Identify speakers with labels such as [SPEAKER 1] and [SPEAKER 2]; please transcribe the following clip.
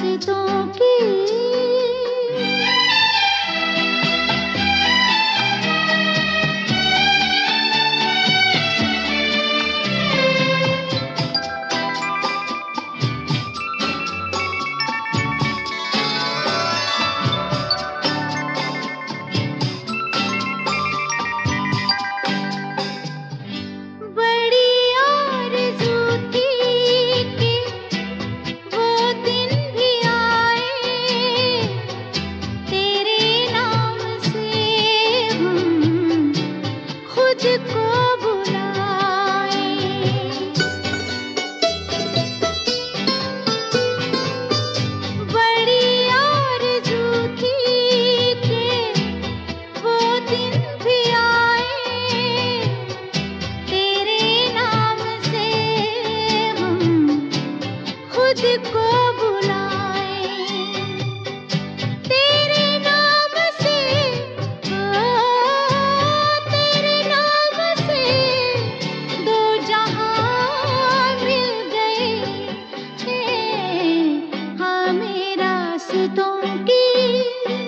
[SPEAKER 1] फरिश्तों की मुझको हसतों की